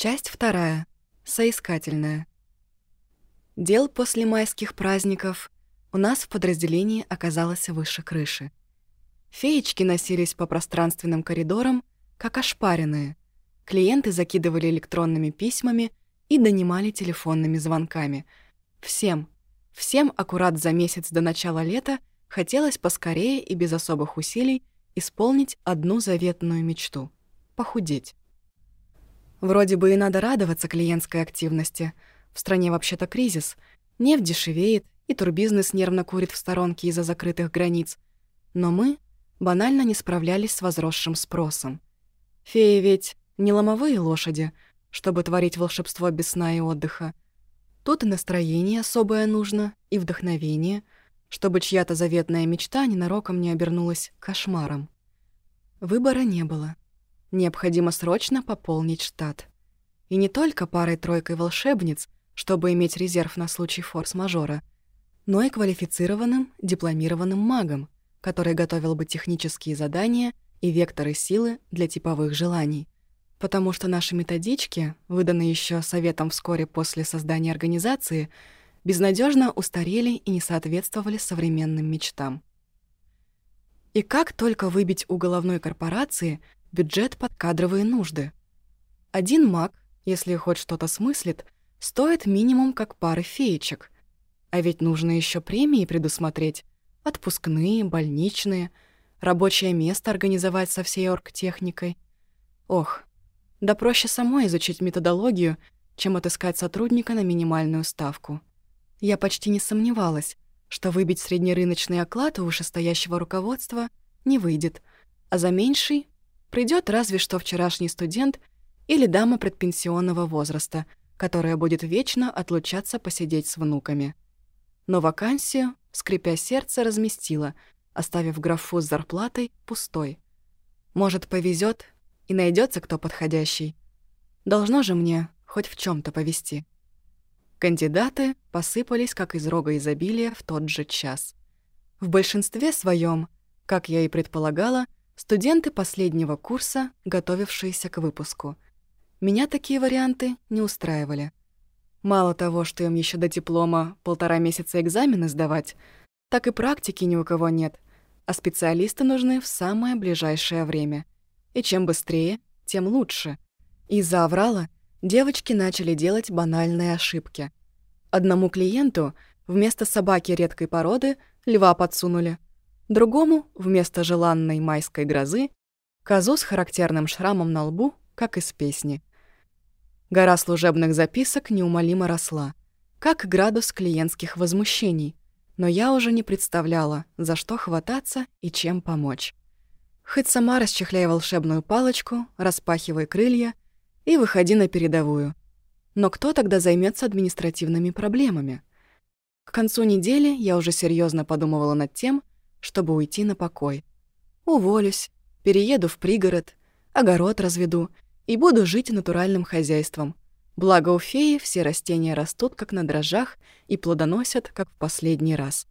Часть вторая. Соискательная. Дел после майских праздников у нас в подразделении оказалось выше крыши. Феечки носились по пространственным коридорам, как ошпаренные. Клиенты закидывали электронными письмами и донимали телефонными звонками. Всем, всем аккурат за месяц до начала лета хотелось поскорее и без особых усилий исполнить одну заветную мечту — похудеть. Вроде бы и надо радоваться клиентской активности. В стране вообще-то кризис. Нефть дешевеет, и турбизнес нервно курит в сторонке из-за закрытых границ. Но мы банально не справлялись с возросшим спросом. Феи ведь не ломовые лошади, чтобы творить волшебство без сна и отдыха. Тут и настроение особое нужно, и вдохновение, чтобы чья-то заветная мечта ненароком не обернулась кошмаром. Выбора не было. Необходимо срочно пополнить штат. И не только парой-тройкой волшебниц, чтобы иметь резерв на случай форс-мажора, но и квалифицированным дипломированным магом, который готовил бы технические задания и векторы силы для типовых желаний. Потому что наши методички, выданные еще советом вскоре после создания организации, безнадежно устарели и не соответствовали современным мечтам. И как только выбить у головной корпорации бюджет под кадровые нужды. Один маг, если хоть что-то смыслит, стоит минимум как пары феечек. А ведь нужно еще премии предусмотреть. Отпускные, больничные, рабочее место организовать со всей оргтехникой. Ох, да проще самой изучить методологию, чем отыскать сотрудника на минимальную ставку. Я почти не сомневалась, что выбить среднерыночный оклад у вышестоящего руководства не выйдет, а за меньший Придет разве что вчерашний студент или дама предпенсионного возраста, которая будет вечно отлучаться посидеть с внуками. Но вакансию, скрипя сердце, разместила, оставив графу с зарплатой пустой. Может, повезет и найдется кто подходящий. Должно же мне хоть в чем то повести. Кандидаты посыпались, как из рога изобилия, в тот же час. В большинстве своем, как я и предполагала, Студенты последнего курса, готовившиеся к выпуску. Меня такие варианты не устраивали. Мало того, что им еще до диплома полтора месяца экзамены сдавать, так и практики ни у кого нет, а специалисты нужны в самое ближайшее время. И чем быстрее, тем лучше. Из-за аврала девочки начали делать банальные ошибки. Одному клиенту вместо собаки редкой породы льва подсунули — Другому, вместо желанной майской грозы, козу с характерным шрамом на лбу, как из песни. Гора служебных записок неумолимо росла, как градус клиентских возмущений, но я уже не представляла, за что хвататься и чем помочь. Хоть сама расчехляй волшебную палочку, распахивай крылья и выходи на передовую. Но кто тогда займется административными проблемами? К концу недели я уже серьезно подумывала над тем, чтобы уйти на покой. Уволюсь, перееду в пригород, огород разведу и буду жить натуральным хозяйством. Благо у феи все растения растут как на дрожжах и плодоносят, как в последний раз.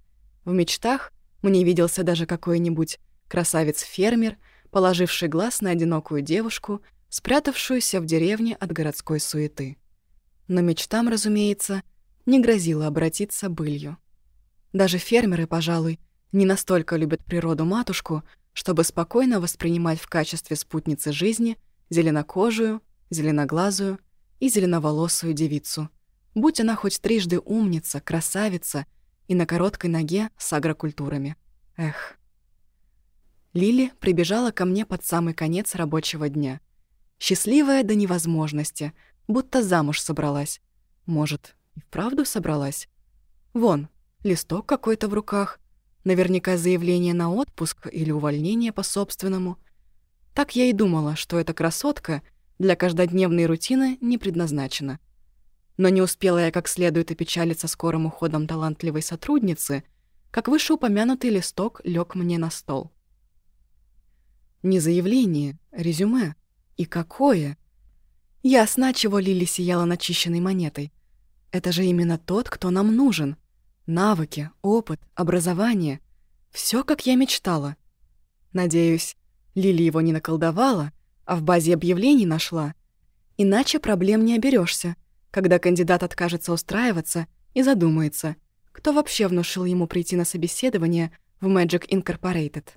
В мечтах мне виделся даже какой-нибудь красавец-фермер, положивший глаз на одинокую девушку, спрятавшуюся в деревне от городской суеты. Но мечтам, разумеется, не грозило обратиться былью. Даже фермеры, пожалуй, не настолько любят природу-матушку, чтобы спокойно воспринимать в качестве спутницы жизни зеленокожую, зеленоглазую и зеленоволосую девицу. Будь она хоть трижды умница, красавица и на короткой ноге с агрокультурами. Эх. Лили прибежала ко мне под самый конец рабочего дня. Счастливая до невозможности, будто замуж собралась. Может, и вправду собралась? Вон, листок какой-то в руках — Наверняка заявление на отпуск или увольнение по собственному. Так я и думала, что эта красотка для каждодневной рутины не предназначена. Но не успела я как следует опечалиться скорым уходом талантливой сотрудницы, как вышеупомянутый листок лег мне на стол. Не заявление, резюме. И какое? Ясно, чего Лили сияла начищенной монетой. Это же именно тот, кто нам нужен — Навыки, опыт, образование — все, как я мечтала. Надеюсь, Лили его не наколдовала, а в базе объявлений нашла. Иначе проблем не оберешься, когда кандидат откажется устраиваться и задумается, кто вообще внушил ему прийти на собеседование в Magic Incorporated.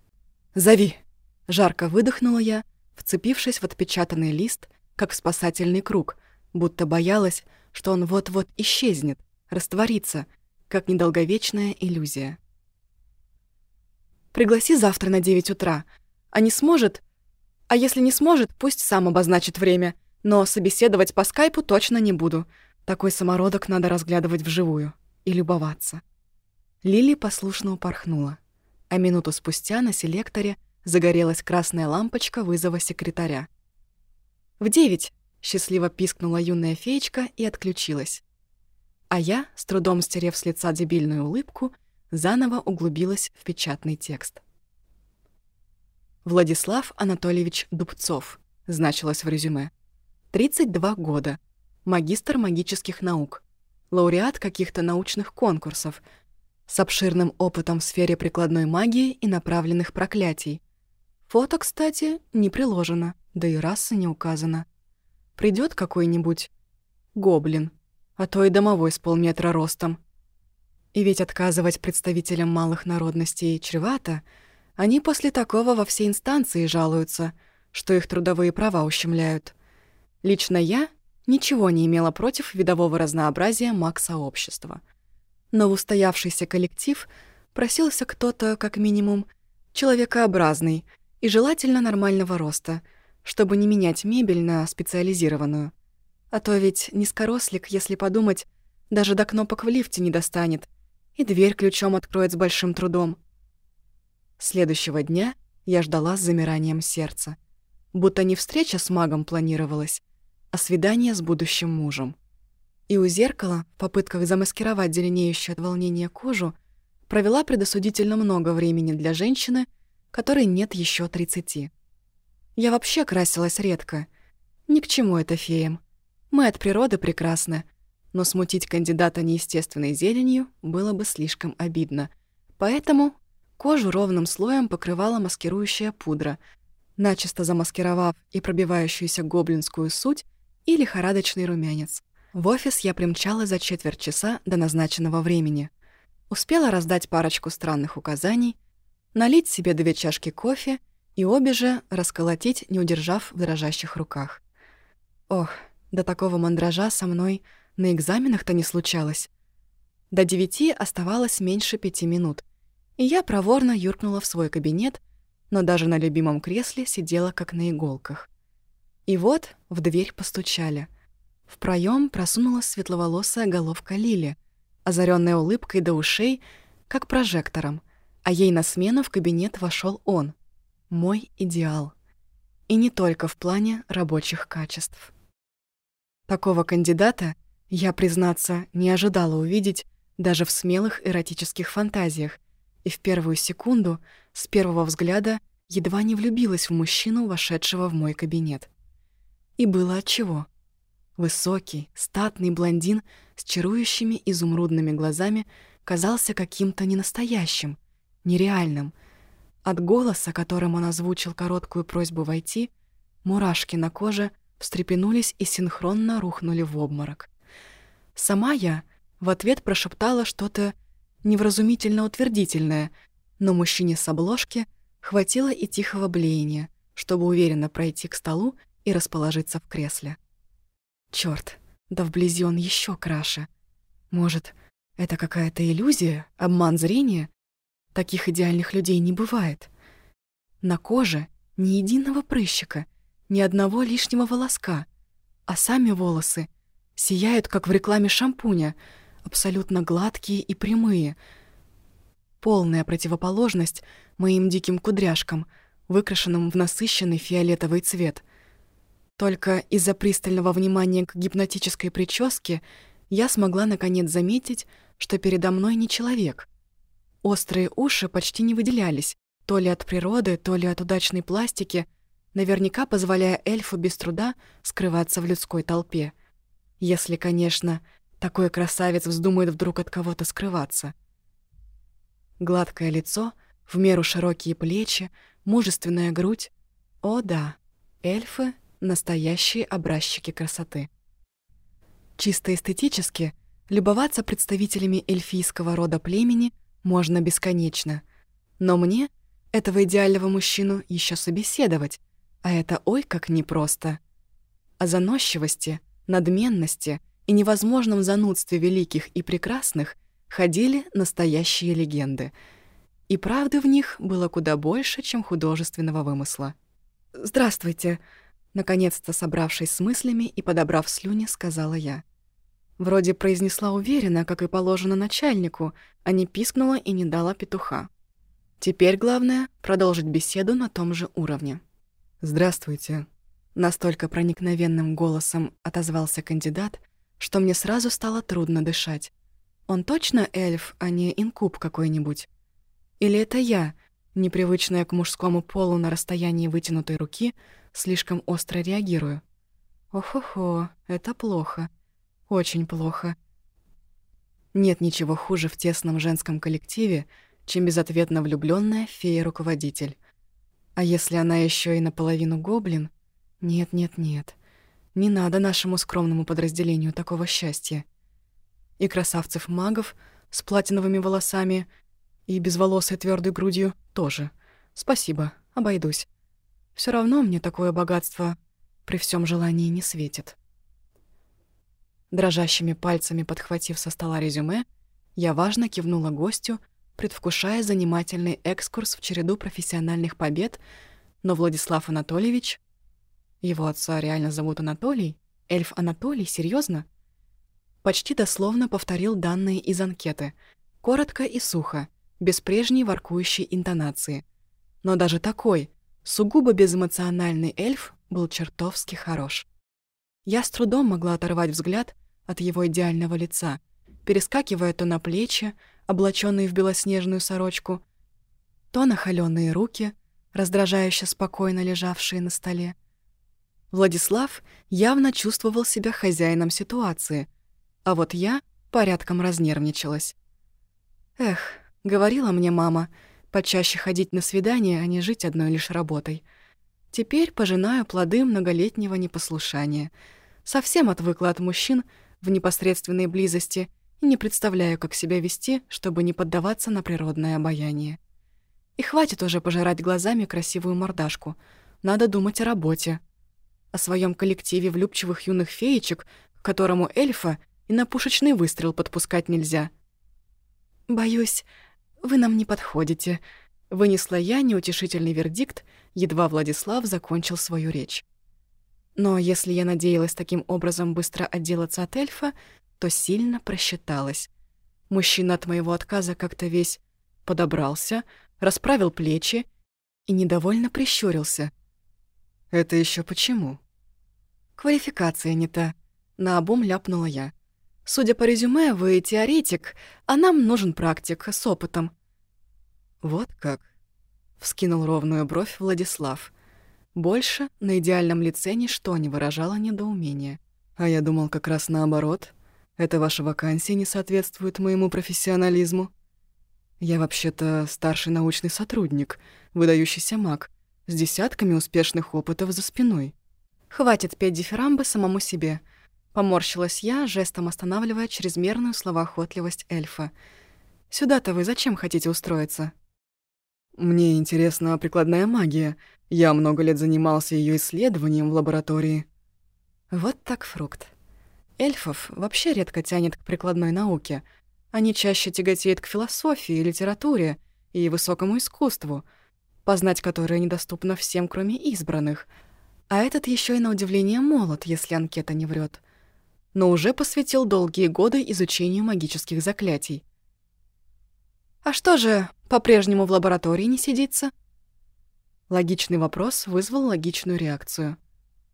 «Зови!» — жарко выдохнула я, вцепившись в отпечатанный лист, как в спасательный круг, будто боялась, что он вот-вот исчезнет, растворится, как недолговечная иллюзия. «Пригласи завтра на 9 утра. А не сможет? А если не сможет, пусть сам обозначит время. Но собеседовать по скайпу точно не буду. Такой самородок надо разглядывать вживую и любоваться». Лили послушно упорхнула, а минуту спустя на селекторе загорелась красная лампочка вызова секретаря. «В девять!» — счастливо пискнула юная феечка и отключилась. А я, с трудом стерев с лица дебильную улыбку, заново углубилась в печатный текст. Владислав Анатольевич Дубцов, значилось в резюме. 32 года. Магистр магических наук. Лауреат каких-то научных конкурсов. С обширным опытом в сфере прикладной магии и направленных проклятий. Фото, кстати, не приложено, да и раса не указана. Придет какой-нибудь гоблин, а то и домовой с полметра ростом. И ведь отказывать представителям малых народностей чревато, они после такого во все инстанции жалуются, что их трудовые права ущемляют. Лично я ничего не имела против видового разнообразия маг-сообщества. Но в устоявшийся коллектив просился кто-то, как минимум, человекообразный и желательно нормального роста — чтобы не менять мебель на специализированную. А то ведь низкорослик, если подумать, даже до кнопок в лифте не достанет, и дверь ключом откроет с большим трудом. Следующего дня я ждала с замиранием сердца. Будто не встреча с магом планировалась, а свидание с будущим мужем. И у зеркала, в попытках замаскировать зеленеющую от волнения кожу, провела предосудительно много времени для женщины, которой нет еще тридцати. Я вообще красилась редко. Ни к чему это феям. Мы от природы прекрасны, но смутить кандидата неестественной зеленью было бы слишком обидно. Поэтому кожу ровным слоем покрывала маскирующая пудра, начисто замаскировав и пробивающуюся гоблинскую суть и лихорадочный румянец. В офис я примчала за четверть часа до назначенного времени. Успела раздать парочку странных указаний, налить себе две чашки кофе — и обе же расколотить, не удержав в дрожащих руках. Ох, до такого мандража со мной на экзаменах-то не случалось. До девяти оставалось меньше пяти минут, и я проворно юркнула в свой кабинет, но даже на любимом кресле сидела как на иголках. И вот в дверь постучали. В проем просунулась светловолосая головка Лили, озаренная улыбкой до ушей, как прожектором, а ей на смену в кабинет вошел он, мой идеал. И не только в плане рабочих качеств. Такого кандидата я, признаться, не ожидала увидеть даже в смелых эротических фантазиях, и в первую секунду, с первого взгляда, едва не влюбилась в мужчину, вошедшего в мой кабинет. И было отчего. Высокий, статный блондин с чарующими изумрудными глазами казался каким-то ненастоящим, нереальным — от голоса, которым он озвучил короткую просьбу войти, мурашки на коже встрепенулись и синхронно рухнули в обморок. Сама я в ответ прошептала что-то невразумительно-утвердительное, но мужчине с обложки хватило и тихого блеяния, чтобы уверенно пройти к столу и расположиться в кресле. Чёрт, да вблизи он ещё краше. Может, это какая-то иллюзия, обман зрения? Таких идеальных людей не бывает. На коже ни единого прыщика, ни одного лишнего волоска, а сами волосы сияют, как в рекламе шампуня, абсолютно гладкие и прямые. Полная противоположность моим диким кудряшкам, выкрашенным в насыщенный фиолетовый цвет. Только из-за пристального внимания к гипнотической прическе я смогла наконец заметить, что передо мной не человек, Острые уши почти не выделялись, то ли от природы, то ли от удачной пластики, наверняка позволяя эльфу без труда скрываться в людской толпе. Если, конечно, такой красавец вздумает вдруг от кого-то скрываться. Гладкое лицо, в меру широкие плечи, мужественная грудь. О да, эльфы настоящие образчики красоты. Чисто эстетически любоваться представителями эльфийского рода племени можно бесконечно, но мне, этого идеального мужчину, еще собеседовать, а это ой как непросто. О заносчивости, надменности и невозможном занудстве великих и прекрасных ходили настоящие легенды. И правды в них было куда больше, чем художественного вымысла. «Здравствуйте», — наконец-то собравшись с мыслями и подобрав слюни, сказала я. Вроде произнесла уверенно, как и положено начальнику, а не пискнула и не дала петуха. Теперь главное — продолжить беседу на том же уровне. «Здравствуйте», — настолько проникновенным голосом отозвался кандидат, что мне сразу стало трудно дышать. Он точно эльф, а не инкуб какой-нибудь? Или это я, непривычная к мужскому полу на расстоянии вытянутой руки, слишком остро реагирую? Ох-хо-хо, это плохо. Очень плохо. Нет ничего хуже в тесном женском коллективе, чем безответно влюбленная фея-руководитель. А если она еще и наполовину гоблин? Нет, нет, нет. Не надо нашему скромному подразделению такого счастья. И красавцев-магов с платиновыми волосами и безволосой твердой грудью тоже. Спасибо, обойдусь. Все равно мне такое богатство при всем желании не светит. Дрожащими пальцами подхватив со стола резюме, я важно кивнула гостю, предвкушая занимательный экскурс в череду профессиональных побед, но Владислав Анатольевич... Его отца реально зовут Анатолий? Эльф Анатолий? серьезно? Почти дословно повторил данные из анкеты. Коротко и сухо, без прежней воркующей интонации. Но даже такой, сугубо безэмоциональный эльф был чертовски хорош. Я с трудом могла оторвать взгляд от его идеального лица, перескакивая то на плечи, облаченные в белоснежную сорочку, то на холёные руки, раздражающе спокойно лежавшие на столе. Владислав явно чувствовал себя хозяином ситуации, а вот я порядком разнервничалась. Эх, говорила мне мама, почаще ходить на свидания, а не жить одной лишь работой. Теперь пожинаю плоды многолетнего непослушания. Совсем отвыкла от мужчин, в непосредственной близости и не представляю, как себя вести, чтобы не поддаваться на природное обаяние. И хватит уже пожирать глазами красивую мордашку. Надо думать о работе. О своем коллективе влюбчивых юных феечек, к которому эльфа и на пушечный выстрел подпускать нельзя. «Боюсь, вы нам не подходите», — вынесла я неутешительный вердикт, едва Владислав закончил свою речь. Но если я надеялась таким образом быстро отделаться от эльфа, то сильно просчиталась. Мужчина от моего отказа как-то весь подобрался, расправил плечи и недовольно прищурился. «Это еще почему?» «Квалификация не та», — наобум ляпнула я. «Судя по резюме, вы теоретик, а нам нужен практик с опытом». «Вот как?» — вскинул ровную бровь Владислав — больше на идеальном лице ничто не выражало недоумения. А я думал как раз наоборот. Эта ваша вакансия не соответствует моему профессионализму. Я вообще-то старший научный сотрудник, выдающийся маг, с десятками успешных опытов за спиной. «Хватит петь дифирамбы самому себе», — поморщилась я, жестом останавливая чрезмерную словоохотливость эльфа. «Сюда-то вы зачем хотите устроиться?» «Мне интересна прикладная магия. Я много лет занимался ее исследованием в лаборатории». Вот так фрукт. Эльфов вообще редко тянет к прикладной науке. Они чаще тяготеют к философии, литературе и высокому искусству, познать которое недоступно всем, кроме избранных. А этот еще и на удивление молод, если анкета не врет. Но уже посвятил долгие годы изучению магических заклятий. «А что же, по-прежнему в лаборатории не сидится?» Логичный вопрос вызвал логичную реакцию.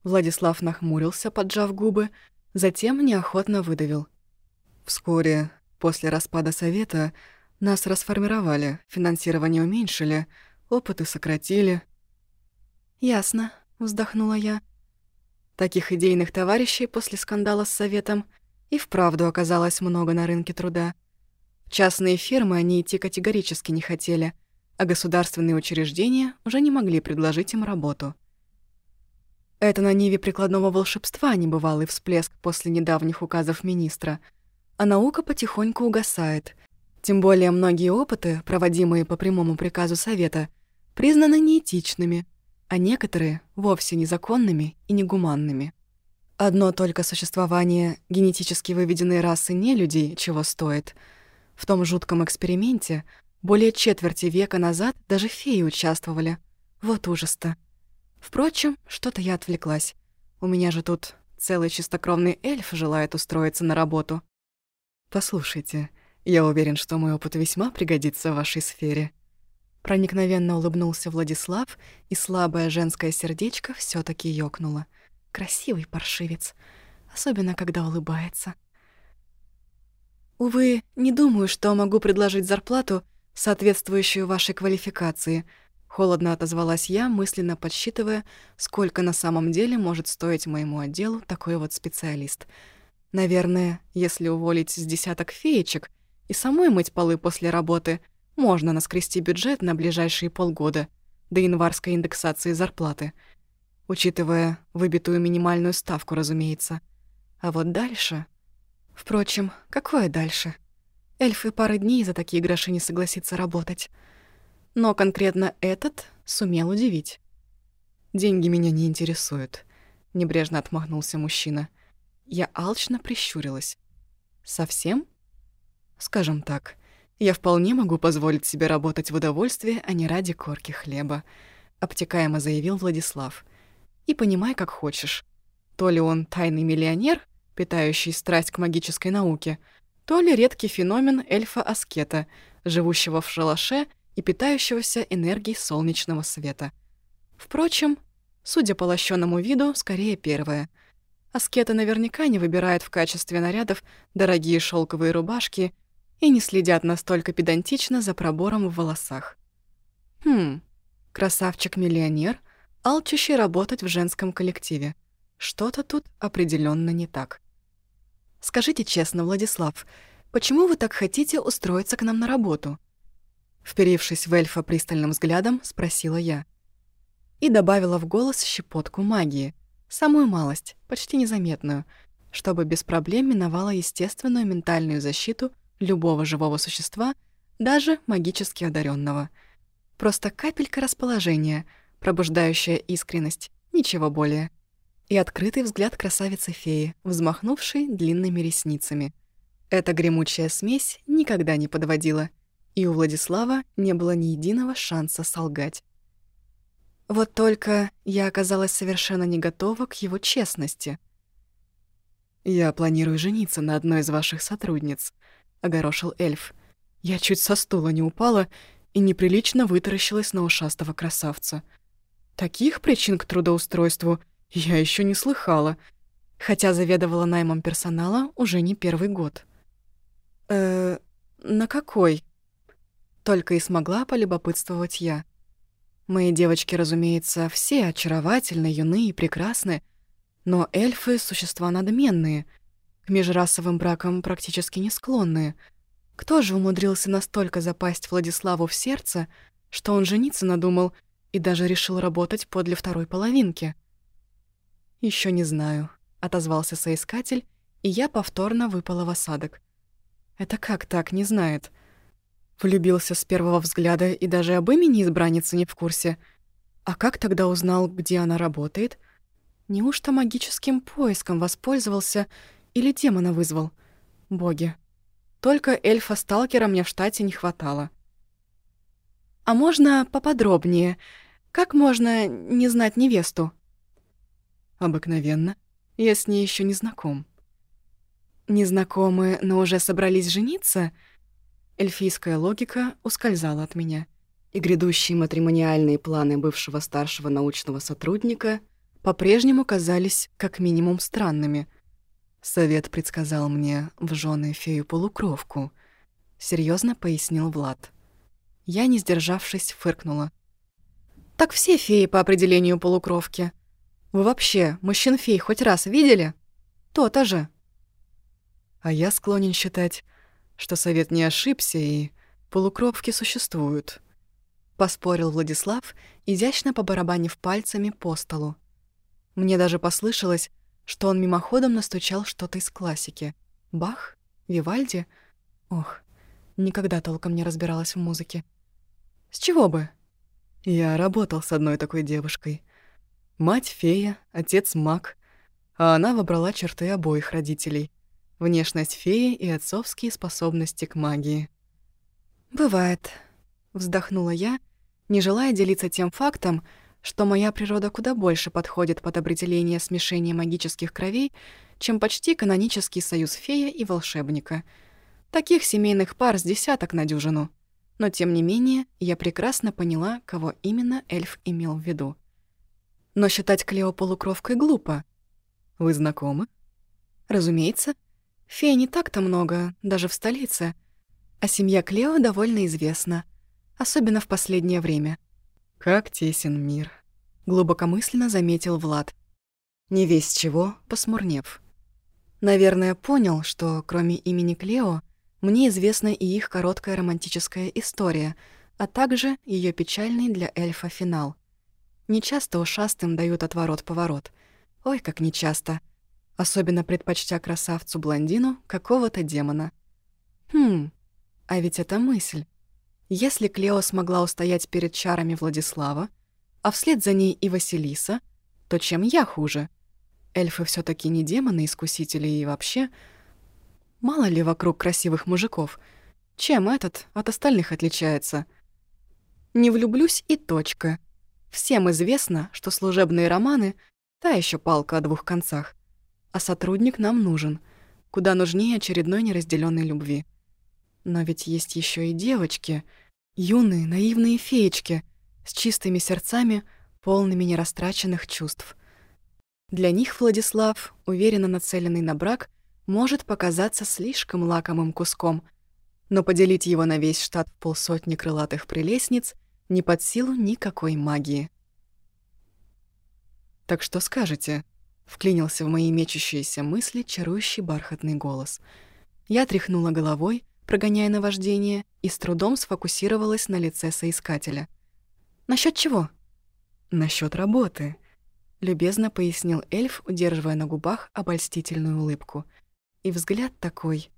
Владислав нахмурился, поджав губы, затем неохотно выдавил. «Вскоре, после распада Совета, нас расформировали, финансирование уменьшили, опыты сократили». «Ясно», — вздохнула я. Таких идейных товарищей после скандала с Советом и вправду оказалось много на рынке труда. В частные фирмы они идти категорически не хотели — а государственные учреждения уже не могли предложить им работу. Это на ниве прикладного волшебства небывалый всплеск после недавних указов министра, а наука потихоньку угасает. Тем более многие опыты, проводимые по прямому приказу Совета, признаны неэтичными, а некоторые — вовсе незаконными и негуманными. Одно только существование генетически выведенной расы нелюдей чего стоит. В том жутком эксперименте более четверти века назад даже феи участвовали. Вот ужас-то. Впрочем, что-то я отвлеклась. У меня же тут целый чистокровный эльф желает устроиться на работу. Послушайте, я уверен, что мой опыт весьма пригодится в вашей сфере. Проникновенно улыбнулся Владислав, и слабое женское сердечко все таки ёкнуло. Красивый паршивец, особенно когда улыбается. Увы, не думаю, что могу предложить зарплату, соответствующую вашей квалификации — Холодно отозвалась я, мысленно подсчитывая, сколько на самом деле может стоить моему отделу такой вот специалист. Наверное, если уволить с десяток феечек и самой мыть полы после работы, можно наскрести бюджет на ближайшие полгода до январской индексации зарплаты. Учитывая выбитую минимальную ставку, разумеется. А вот дальше... Впрочем, какое дальше? Эльфы пары дней за такие гроши не согласится работать. Но конкретно этот сумел удивить. «Деньги меня не интересуют», — небрежно отмахнулся мужчина. Я алчно прищурилась. «Совсем?» «Скажем так, я вполне могу позволить себе работать в удовольствие, а не ради корки хлеба», — обтекаемо заявил Владислав. «И понимай, как хочешь. То ли он тайный миллионер, питающий страсть к магической науке, то ли редкий феномен эльфа-аскета, живущего в шалаше и питающегося энергией солнечного света. Впрочем, судя по лощенному виду, скорее первое. Аскеты наверняка не выбирают в качестве нарядов дорогие шелковые рубашки и не следят настолько педантично за пробором в волосах. Хм, красавчик-миллионер, алчущий работать в женском коллективе. Что-то тут определенно не так. Скажите честно, Владислав, почему вы так хотите устроиться к нам на работу? Вперившись в эльфа пристальным взглядом, спросила я. И добавила в голос щепотку магии, самую малость, почти незаметную, чтобы без проблем миновала естественную ментальную защиту любого живого существа, даже магически одаренного. Просто капелька расположения, пробуждающая искренность, ничего более. И открытый взгляд красавицы-феи, взмахнувшей длинными ресницами. Эта гремучая смесь никогда не подводила — и у Владислава не было ни единого шанса солгать. Вот только я оказалась совершенно не готова к его честности. «Я планирую жениться на одной из ваших сотрудниц», — огорошил эльф. Я чуть со стула не упала и неприлично вытаращилась на ушастого красавца. Таких причин к трудоустройству я еще не слыхала, хотя заведовала наймом персонала уже не первый год. «Э, на какой?» Только и смогла полюбопытствовать я. Мои девочки, разумеется, все очаровательны, юны и прекрасны, но эльфы — существа надменные, к межрасовым бракам практически не склонные. Кто же умудрился настолько запасть Владиславу в сердце, что он жениться надумал и даже решил работать подле второй половинки? Еще не знаю», — отозвался соискатель, и я повторно выпала в осадок. «Это как так, не знает?» Влюбился с первого взгляда и даже об имени избранницы не в курсе. А как тогда узнал, где она работает? Неужто магическим поиском воспользовался или демона вызвал? Боги. Только эльфа-сталкера мне в штате не хватало. А можно поподробнее? Как можно не знать невесту? Обыкновенно. Я с ней еще не знаком. Незнакомы, но уже собрались жениться — Эльфийская логика ускользала от меня, и грядущие матримониальные планы бывшего старшего научного сотрудника по-прежнему казались как минимум странными. Совет предсказал мне в жены фею-полукровку, серьезно пояснил Влад. Я, не сдержавшись, фыркнула. «Так все феи по определению полукровки. Вы вообще мужчин-фей хоть раз видели? То-то же». А я склонен считать, что совет не ошибся и полукровки существуют. Поспорил Владислав, изящно побарабанив пальцами по столу. Мне даже послышалось, что он мимоходом настучал что-то из классики. Бах? Вивальди? Ох, никогда толком не разбиралась в музыке. С чего бы? Я работал с одной такой девушкой. Мать фея, отец маг, а она выбрала черты обоих родителей. Внешность феи и отцовские способности к магии. «Бывает», — вздохнула я, не желая делиться тем фактом, что моя природа куда больше подходит под определение смешения магических кровей, чем почти канонический союз фея и волшебника. Таких семейных пар с десяток на дюжину. Но тем не менее, я прекрасно поняла, кого именно эльф имел в виду. Но считать Клео полукровкой глупо. Вы знакомы? Разумеется. Фей не так-то много, даже в столице. А семья Клео довольно известна, особенно в последнее время. Как тесен мир. Глубокомысленно заметил Влад. Не весь чего, посмурнев. Наверное, понял, что кроме имени Клео, мне известна и их короткая романтическая история, а также ее печальный для эльфа финал — Нечасто ушастым дают отворот-поворот. Ой, как нечасто. Особенно предпочтя красавцу-блондину какого-то демона. Хм, а ведь это мысль. Если Клео смогла устоять перед чарами Владислава, а вслед за ней и Василиса, то чем я хуже? Эльфы все таки не демоны-искусители и вообще... Мало ли вокруг красивых мужиков. Чем этот от остальных отличается? Не влюблюсь и точка. Всем известно, что служебные романы — та еще палка о двух концах. А сотрудник нам нужен, куда нужнее очередной неразделенной любви. Но ведь есть еще и девочки, юные, наивные феечки, с чистыми сердцами, полными нерастраченных чувств. Для них Владислав, уверенно нацеленный на брак, может показаться слишком лакомым куском, но поделить его на весь штат в полсотни крылатых прелестниц — не под силу никакой магии. «Так что скажете?» — вклинился в мои мечущиеся мысли чарующий бархатный голос. Я тряхнула головой, прогоняя наваждение, и с трудом сфокусировалась на лице соискателя. Насчет чего?» Насчет работы», — любезно пояснил эльф, удерживая на губах обольстительную улыбку. И взгляд такой,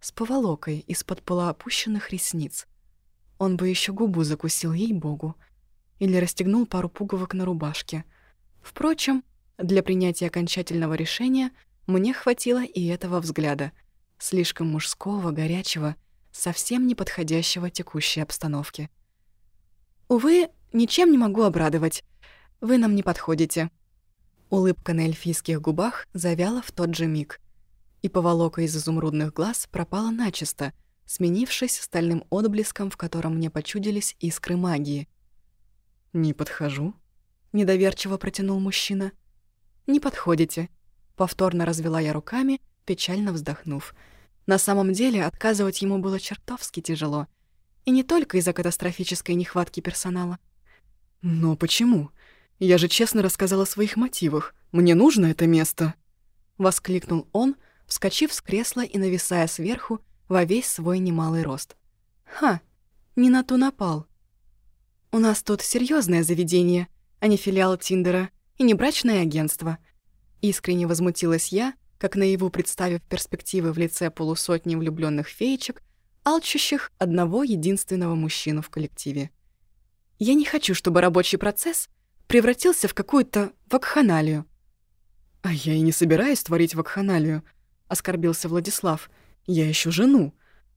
с поволокой из-под полуопущенных ресниц. Он бы еще губу закусил, ей-богу. Или расстегнул пару пуговок на рубашке. Впрочем, для принятия окончательного решения мне хватило и этого взгляда. Слишком мужского, горячего, совсем не подходящего текущей обстановке. «Увы, ничем не могу обрадовать. Вы нам не подходите». Улыбка на эльфийских губах завяла в тот же миг. И поволока из изумрудных глаз пропала начисто — сменившись стальным отблеском, в котором мне почудились искры магии. «Не подхожу?» — недоверчиво протянул мужчина. «Не подходите», — повторно развела я руками, печально вздохнув. На самом деле отказывать ему было чертовски тяжело. И не только из-за катастрофической нехватки персонала. «Но почему? Я же честно рассказала о своих мотивах. Мне нужно это место!» Воскликнул он, вскочив с кресла и нависая сверху, во весь свой немалый рост. «Ха, не на ту напал. У нас тут серьезное заведение, а не филиал Тиндера и не брачное агентство». Искренне возмутилась я, как наяву представив перспективы в лице полусотни влюбленных феечек, алчущих одного единственного мужчину в коллективе. Я не хочу, чтобы рабочий процесс превратился в какую-то вакханалию. «А я и не собираюсь творить вакханалию», — оскорбился Владислав — я ищу жену.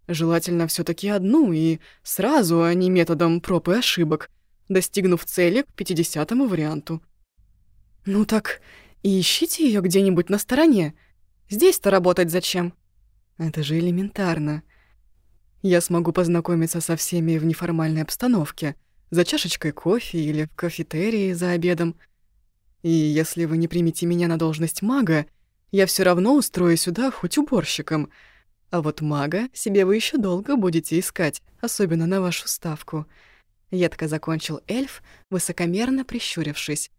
Желательно все таки одну и сразу, а не методом проб и ошибок, достигнув цели к пятидесятому варианту. Ну так и ищите ее где-нибудь на стороне. Здесь-то работать зачем? Это же элементарно. Я смогу познакомиться со всеми в неформальной обстановке, за чашечкой кофе или в кафетерии за обедом. И если вы не примете меня на должность мага, я все равно устрою сюда хоть уборщиком — а вот мага себе вы еще долго будете искать, особенно на вашу ставку. Едко закончил эльф, высокомерно прищурившись.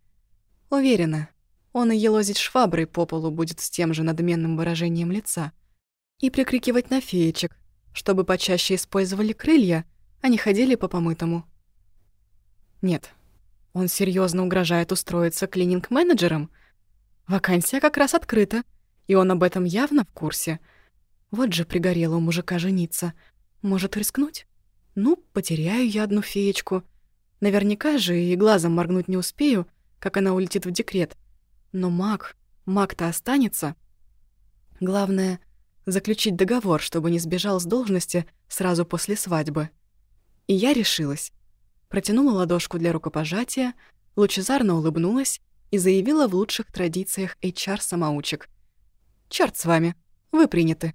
Уверена, он и елозить шваброй по полу будет с тем же надменным выражением лица. И прикрикивать на феечек, чтобы почаще использовали крылья, а не ходили по помытому. Нет, он серьезно угрожает устроиться клининг-менеджером — Вакансия как раз открыта, и он об этом явно в курсе. Вот же пригорело у мужика жениться. Может рискнуть? Ну, потеряю я одну феечку. Наверняка же и глазом моргнуть не успею, как она улетит в декрет. Но маг, маг-то останется. Главное — заключить договор, чтобы не сбежал с должности сразу после свадьбы. И я решилась. Протянула ладошку для рукопожатия, лучезарно улыбнулась и заявила в лучших традициях HR-самоучек. «Чёрт с вами, вы приняты».